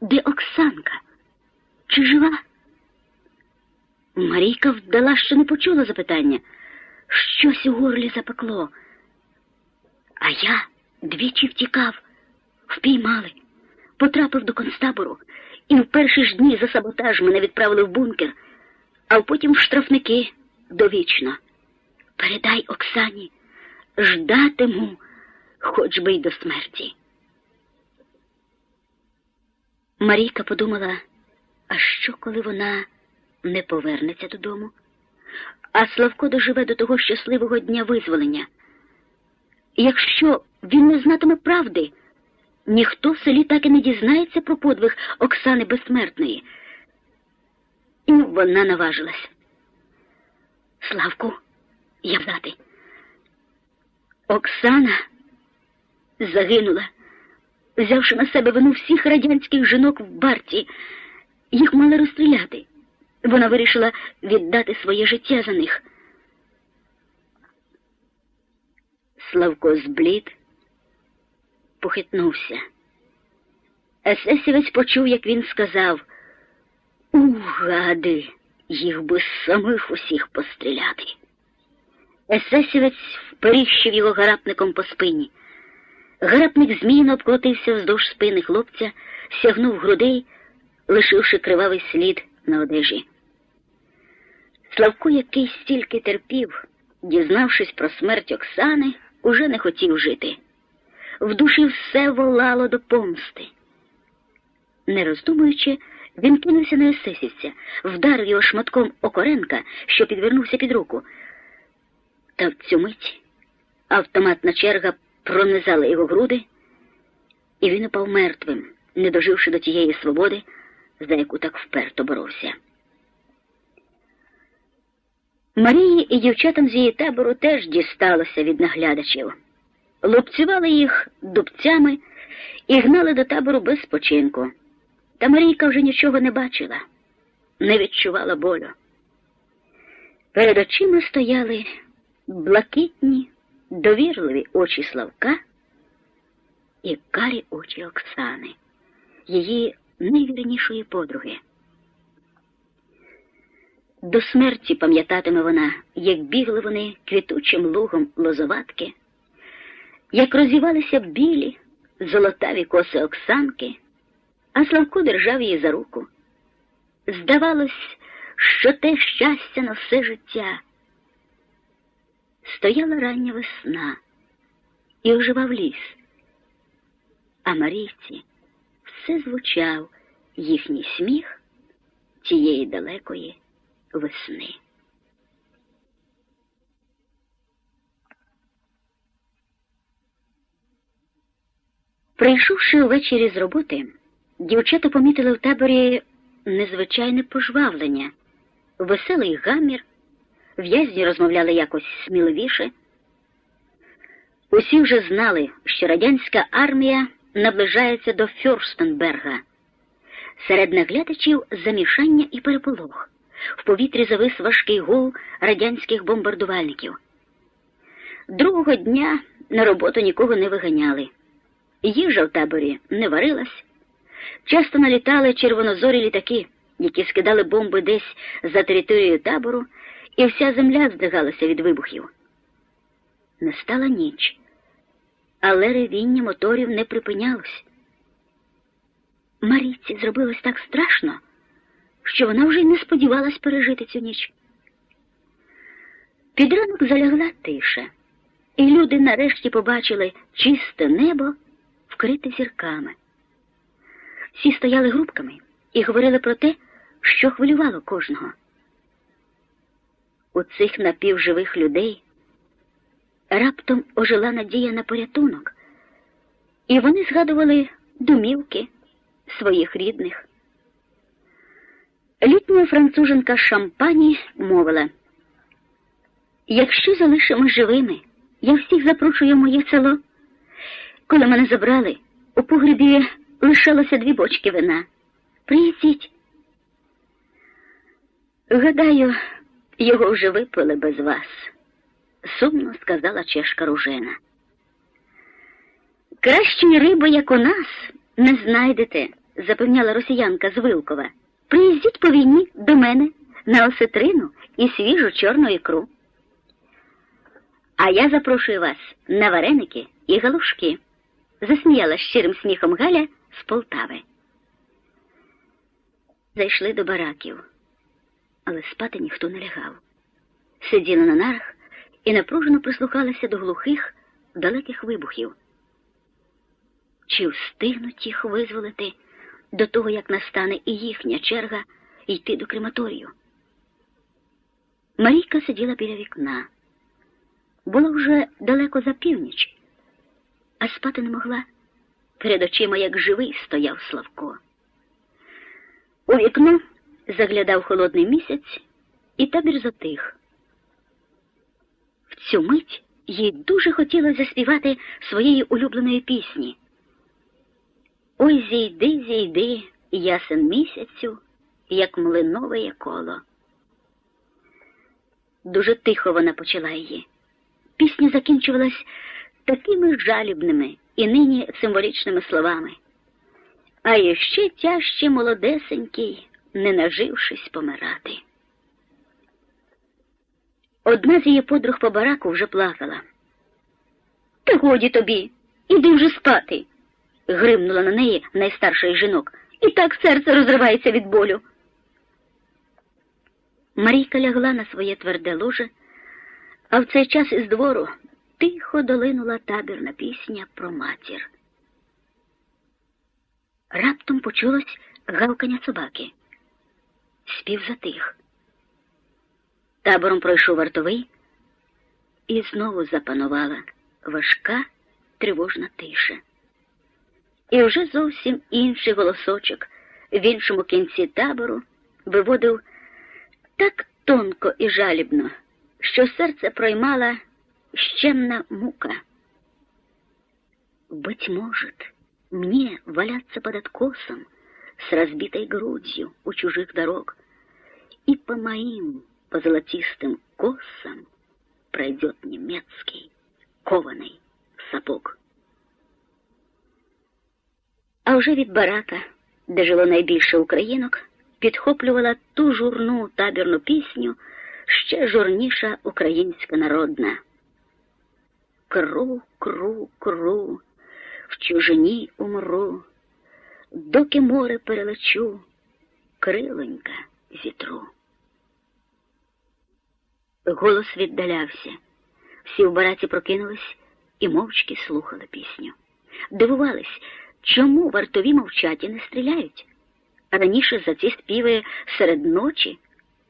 де Оксанка? Чи жива? Марійка вдала, що не почула запитання. Щось у горлі запекло. А я двічі втікав, впіймали, потрапив до концтабору, і в перші ж дні за саботаж мене відправили в бункер, а потім в штрафники довічно. Передай Оксані, ждатиму, хоч би й до смерті. Марійка подумала, а що, коли вона не повернеться додому, а Славко доживе до того щасливого дня визволення. Якщо він не знатиме правди, ніхто в селі так і не дізнається про подвиг Оксани Безсмертної. І вона наважилась. Славку, я взяти. Оксана загинула, взявши на себе вину всіх радянських жінок в барці, їх мали розстріляти. Вона вирішила віддати своє життя за них. Славко зблід, похитнувся. Есесівець почув, як він сказав У, гади, їх би самих усіх постріляти. Есесівець вперіщив його гарапником по спині. Гарапник змійно обкотився вздовж спини хлопця, сягнув грудей, лишивши кривавий слід на одежі. Славко, який стільки терпів, дізнавшись про смерть Оксани, уже не хотів жити. В душі все волало до помсти. Не роздумуючи, він кинувся на есесівця, вдарив його шматком окоренка, що підвернувся під руку. Та в цю мить автоматна черга пронизала його груди, і він упав мертвим, не доживши до тієї свободи, за яку так вперто боровся. Марії і дівчатам з її табору теж дісталося від наглядачів. Лупцювали їх дубцями і гнали до табору без спочинку. Та Марійка вже нічого не бачила, не відчувала болю. Перед очима стояли блакитні, довірливі очі Славка і карі очі Оксани, її найвірнішої подруги. До смерті пам'ятатиме вона, як бігли вони квітучим лугом лозоватки, як розівалися білі, золотаві коси Оксанки, а Славко держав її за руку. Здавалось, що те щастя на все життя. Стояла рання весна і оживав ліс, а Марійці все звучав їхній сміх тієї далекої весни. Прийшовши увечері з роботи, дівчата помітили в таборі незвичайне пожвавлення, веселий гамір, в'язні розмовляли якось сміливіше. Усі вже знали, що радянська армія наближається до Фюрстенберга. Серед наглядачів замішання і переполох. В повітрі завис важкий гул радянських бомбардувальників. Другого дня на роботу нікого не виганяли. Їжа в таборі не варилась. Часто налітали червонозорі літаки, які скидали бомби десь за територією табору, і вся земля здригалася від вибухів. Настала ніч, але ревіння моторів не припинялось. Марійці зробилось так страшно що вона вже й не сподівалась пережити цю ніч. Під ранок залягла тиша, і люди нарешті побачили чисте небо, вкрите зірками. Всі стояли групками і говорили про те, що хвилювало кожного. У цих напівживих людей раптом ожила надія на порятунок, і вони згадували домівки своїх рідних. Літня француженка Шампані мовила, якщо залишимо живими, я всіх запрошую в моє село. Коли мене забрали, у погребі лишалося дві бочки вина. Приїздіть. Гадаю, його вже випили без вас, сумно сказала чешка ружена. Кращої риби, як у нас, не знайдете, запевняла росіянка з Вилкова, приїздіть по війні до мене на осетрину і свіжу чорну ікру. А я запрошую вас на вареники і галушки, засміяла щирим сміхом Галя з Полтави. Зайшли до бараків, але спати ніхто не лягав. Сиділи на нарах і напружено прислухалися до глухих, далеких вибухів. Чи встигнуть їх визволити до того, як настане і їхня черга йти до крематорію? Марійка сиділа біля вікна. Було вже далеко за північ, а спати не могла. Перед очима, як живий, стояв Славко. У вікно заглядав холодний місяць, і табір затих. В цю мить їй дуже хотілося заспівати своєї улюбленої пісні. Ой, зійди, зійди, ясен місяцю, як млинове коло. Дуже тихо вона почала її. Пісня закінчувалась такими жалібними і нині символічними словами. А іще тяжче молодесенький, не нажившись помирати. Одна з її подруг по бараку вже плакала. Та годі тобі, іди вже спати, гримнула на неї найстарша із жінок. І так серце розривається від болю. Марійка лягла на своє тверде ложе, а в цей час із двору тихо долинула табірна пісня про матір. Раптом почулось гавкання собаки. Спів затих. Табором пройшов вартовий, і знову запанувала важка тривожна тиша. І вже зовсім інший голосочок в іншому кінці табору виводив так тонко і жалібно, що серце проймала щемна мука. Быть может, мне валяться под откосом с разбитой грудью у чужих дорог, и по моим позолотистым косам пройдет немецкий кований сапог. А вже від барака, де жило найбільше українок, підхоплювала ту журну табірну пісню, ще журніша українська народна. Кру, кру, кру, в чужині умру, доки море перелечу, крилонька зітру. Голос віддалявся. Всі в бараці прокинулись і мовчки слухали пісню. Дивувались, чому вартові мовчать і не стріляють. Раніше за ці співи серед ночі